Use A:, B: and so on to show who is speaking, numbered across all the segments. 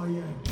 A: oh yeah.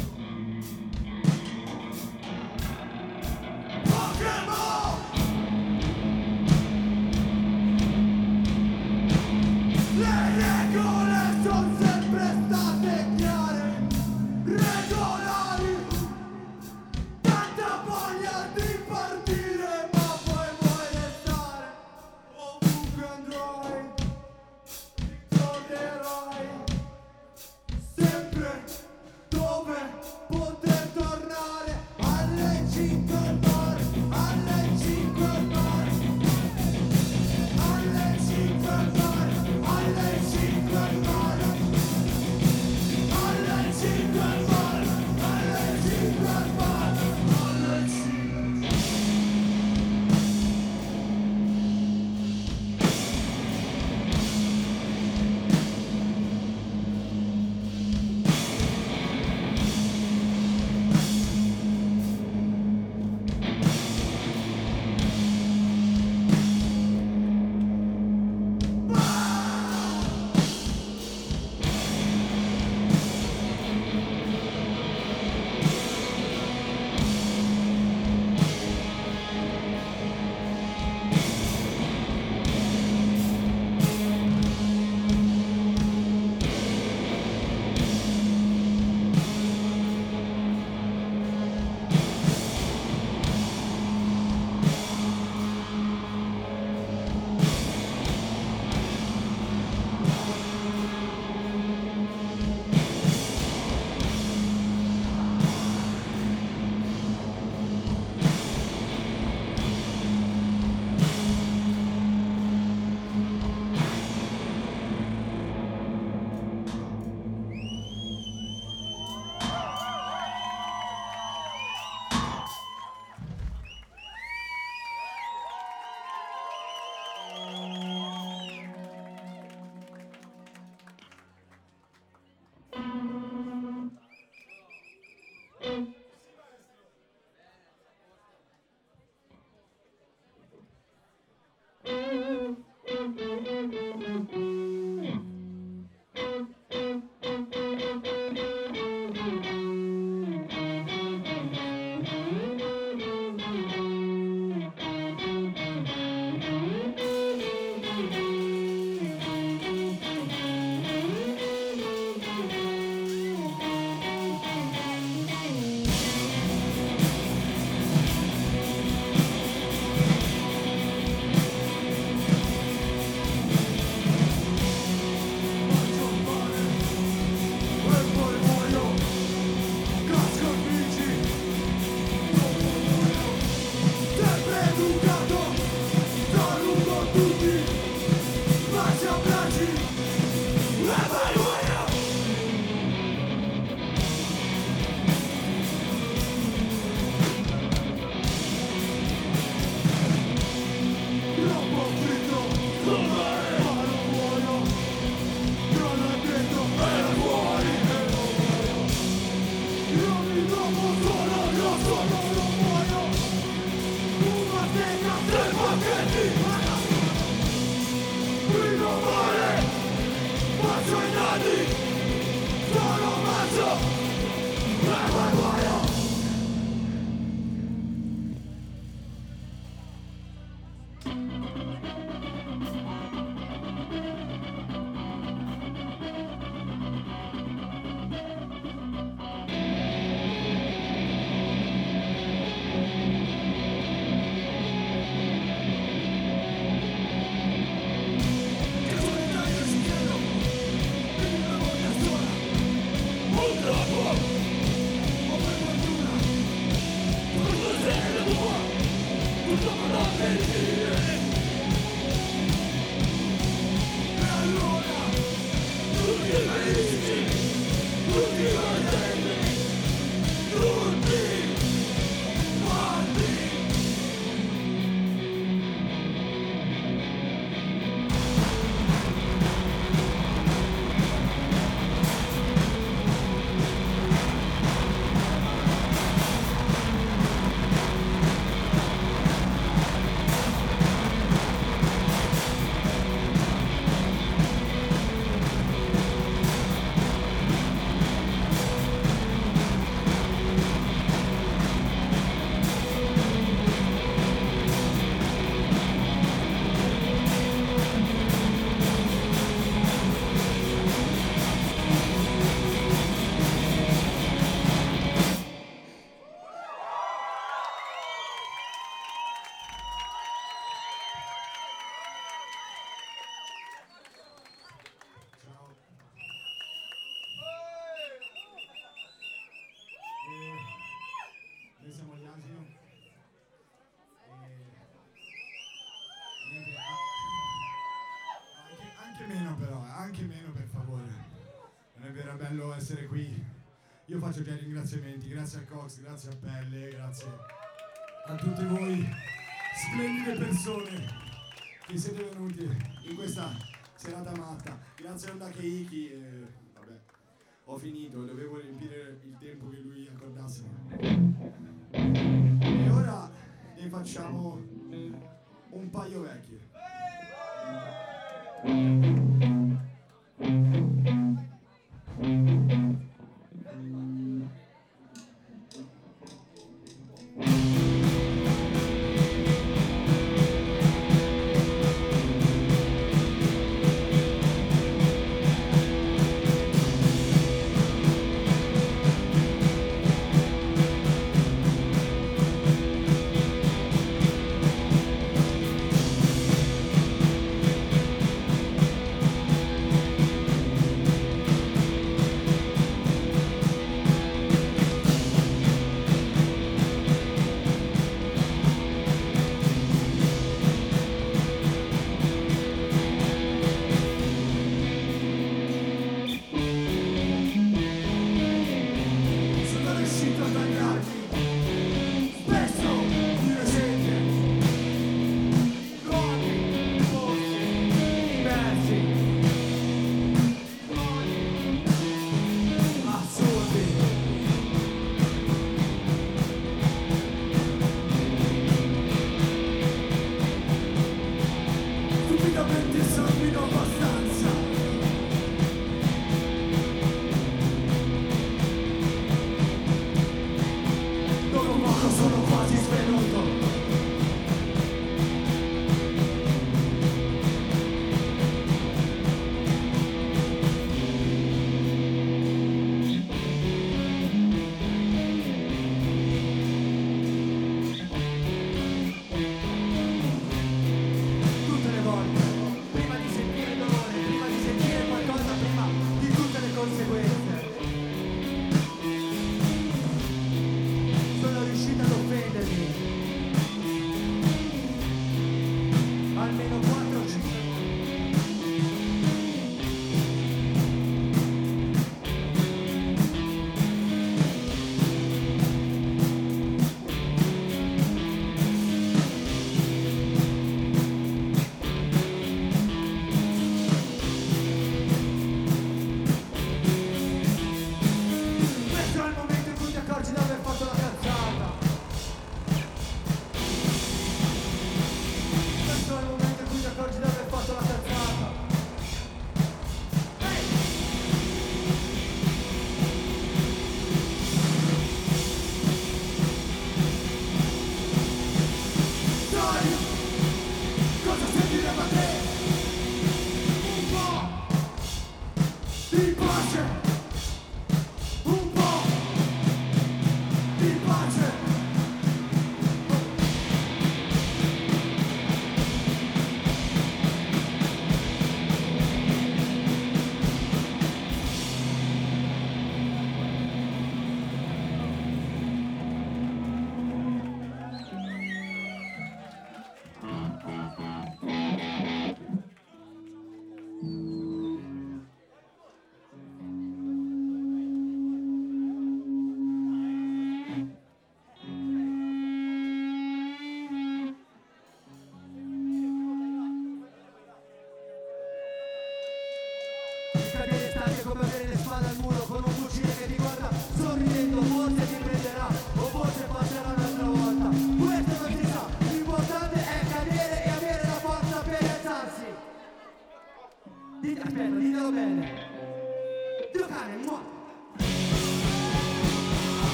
A: meno però, eh, anche meno per favore. Non è vero, è bello essere qui. Io faccio già i ringraziamenti, grazie a Cox, grazie a Pelle, grazie a tutti voi, splendide persone che siete venuti in questa serata matta. Grazie a Onda e, vabbè, ho finito, dovevo riempire il tempo che lui accordasse. E ora ne facciamo un paio vecchie. Thank you.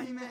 A: Amen.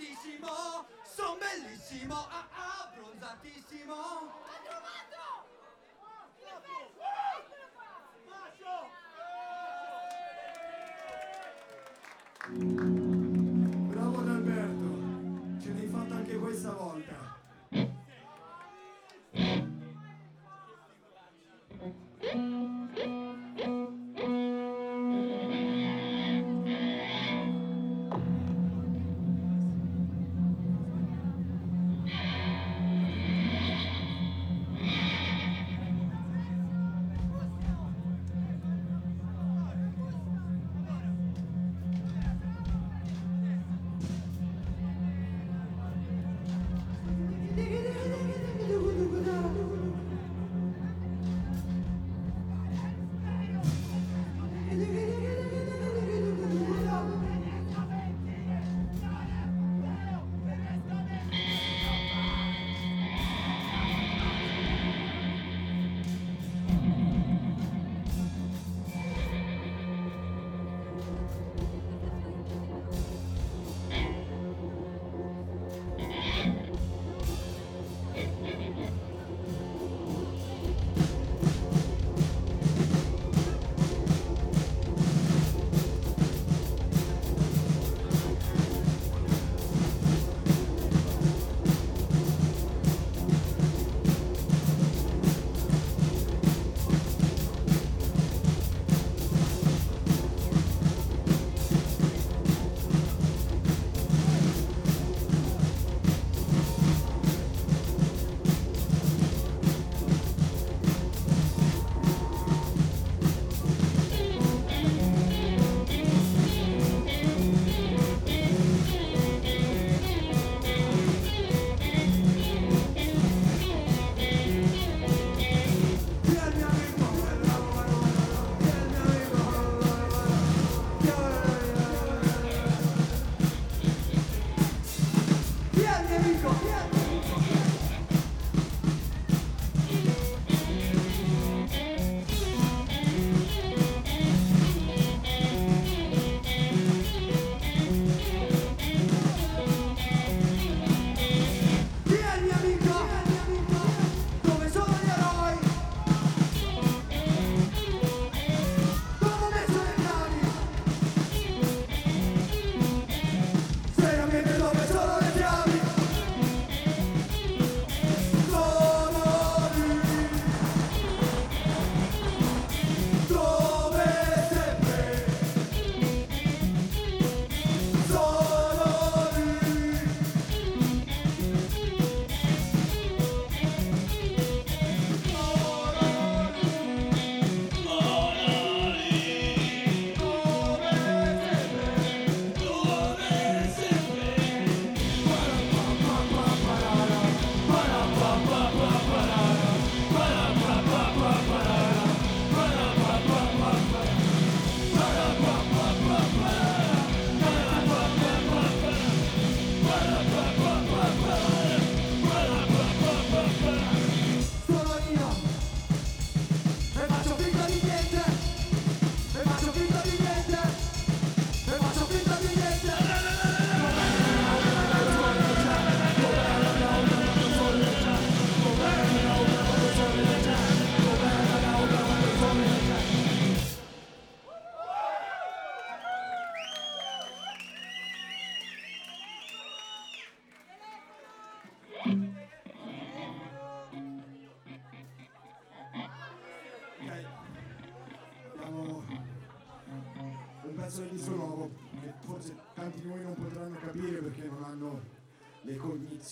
B: Bronzatissimo, son bellissimo, ah ah, bronzatissimo.
C: L'ha trovato!
A: Bravo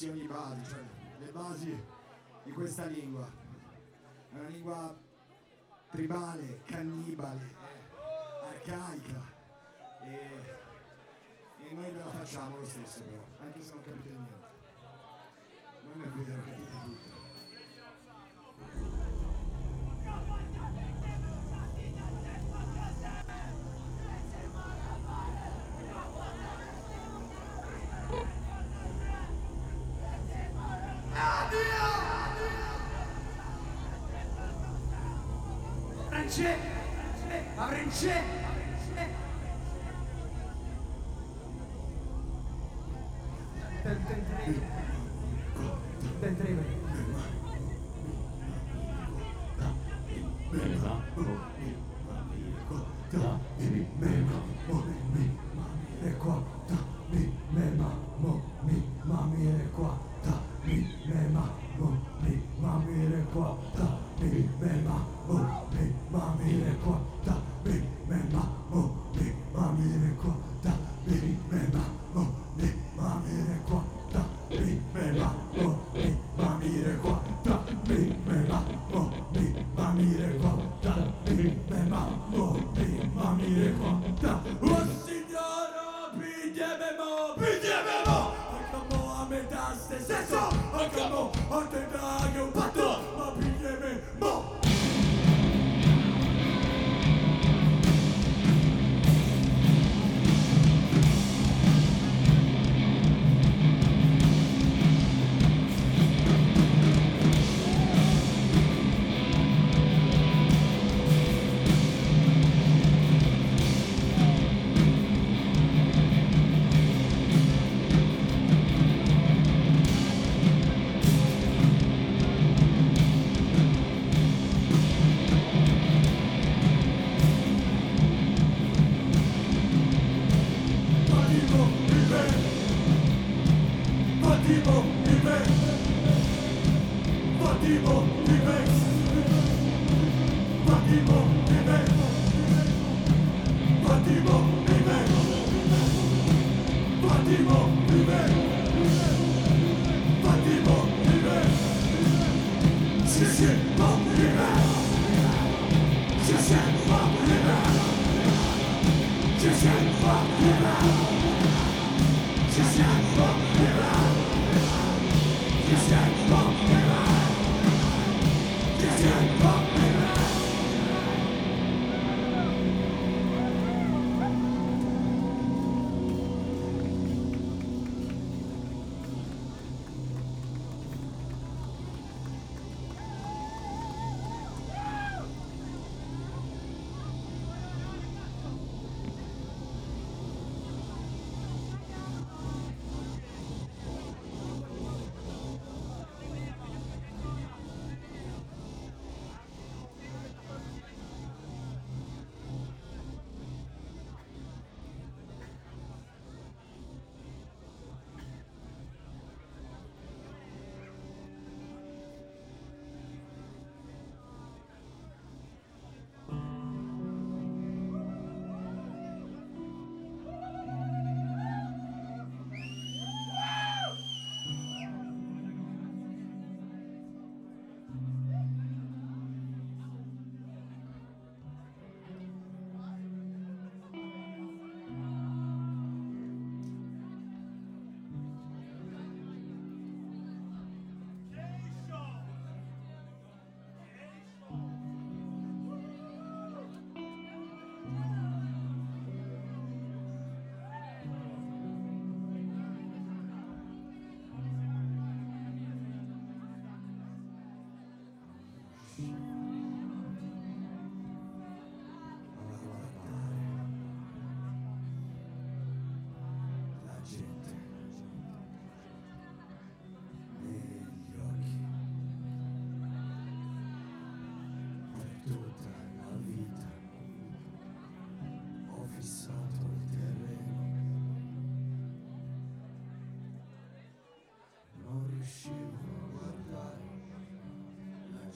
A: cognizioni basi, cioè le basi di questa lingua. È una lingua tribale, cannibale, arcaica e, e noi la facciamo lo stesso però, anche se non capite niente. Non è vero, capite tutto.
D: avrince,
E: avrince, avrince. Fatimo in me Fatimo in me Fatimo in me Fatimo in me Fatimo in me Fatimo in me Fatimo in me Si siamo in me Si siamo in me Si siamo in me You stand for. You stand for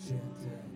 E: gente.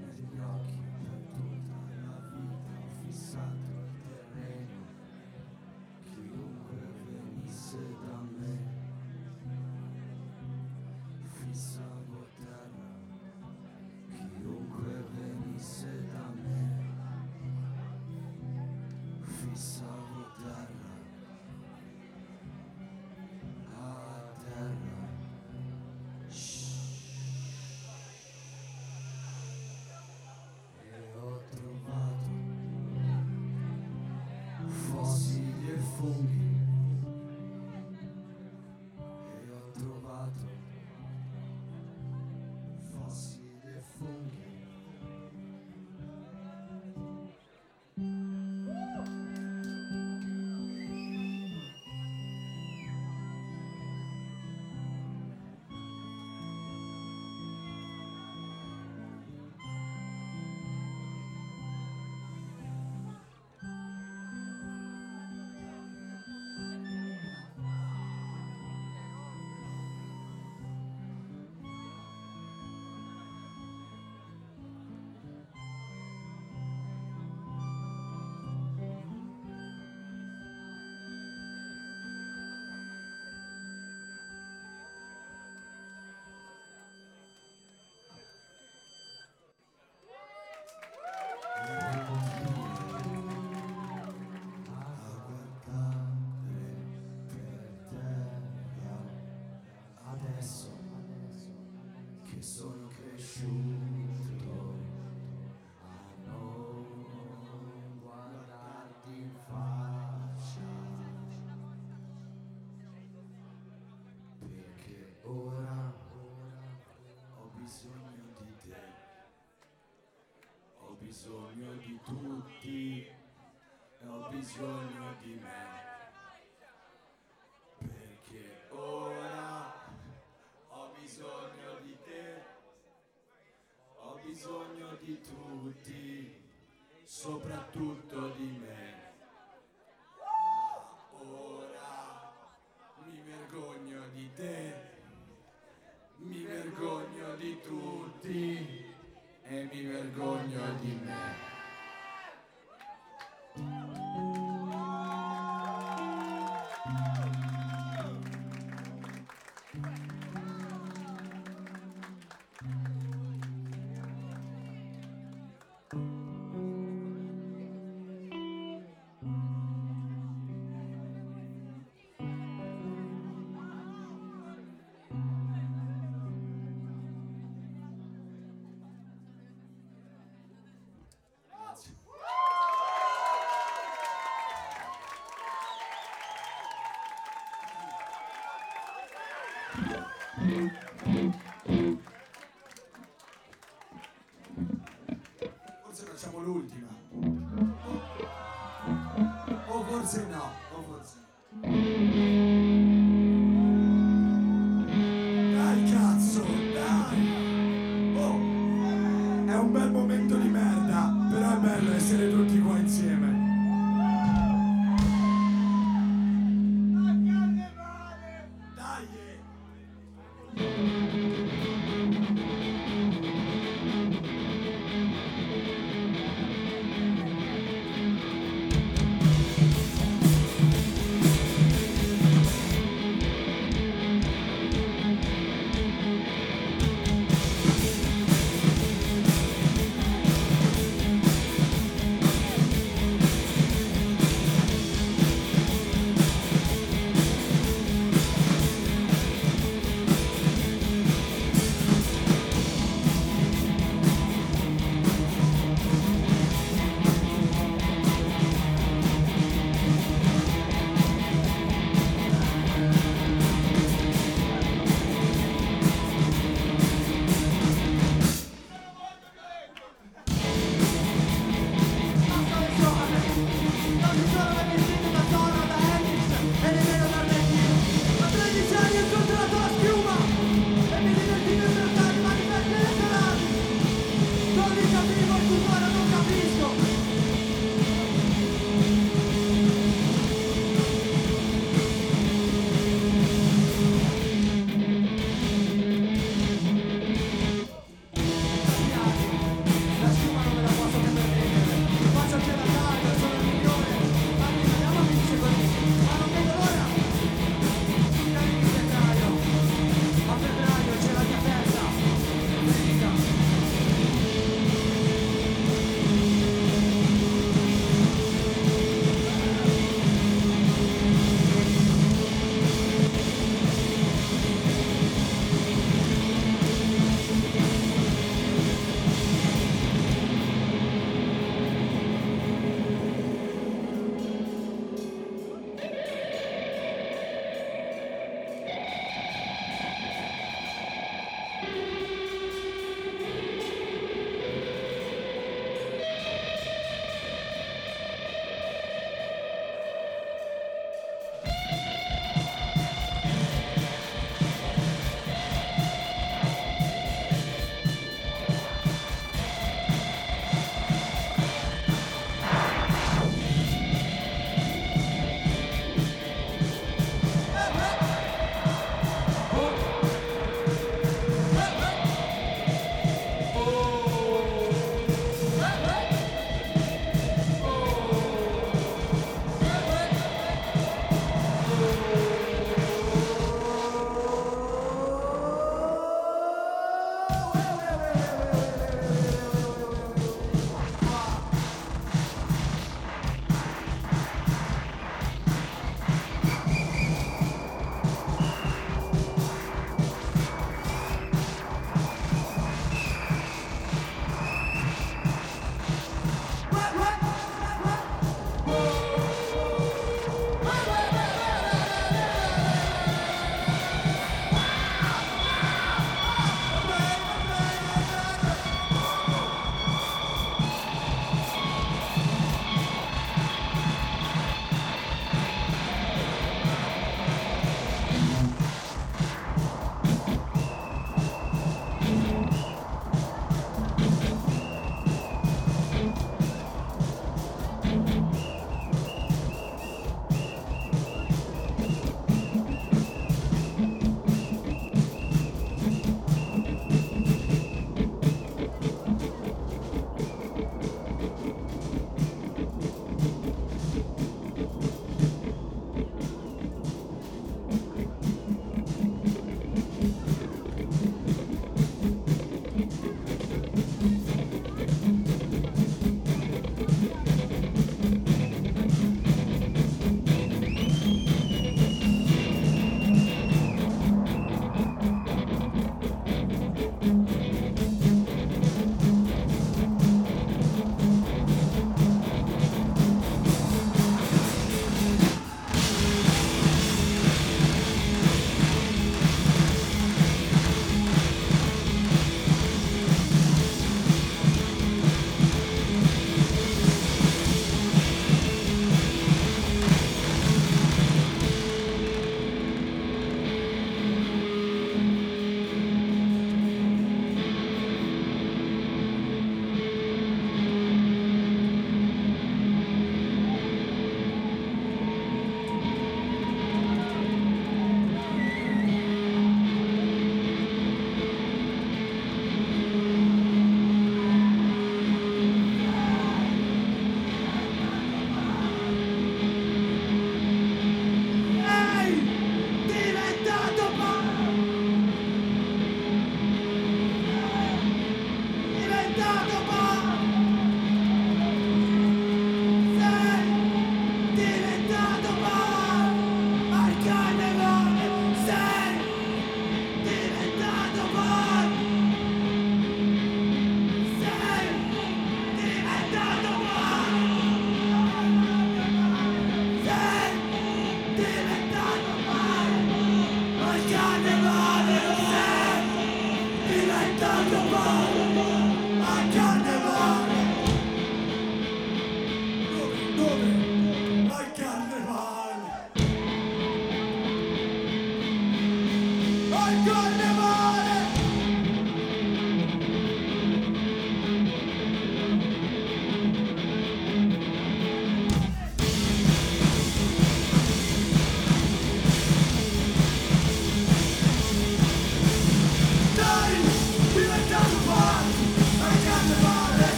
E: Bisogno di tutti ho bisogno di me. Perché ora ho bisogno di te ho bisogno di tutti soprattutto di me forse no, o. Dai cazzo, dai! Oh! È un bel momento di merda, però è bello essere tutti qua insieme.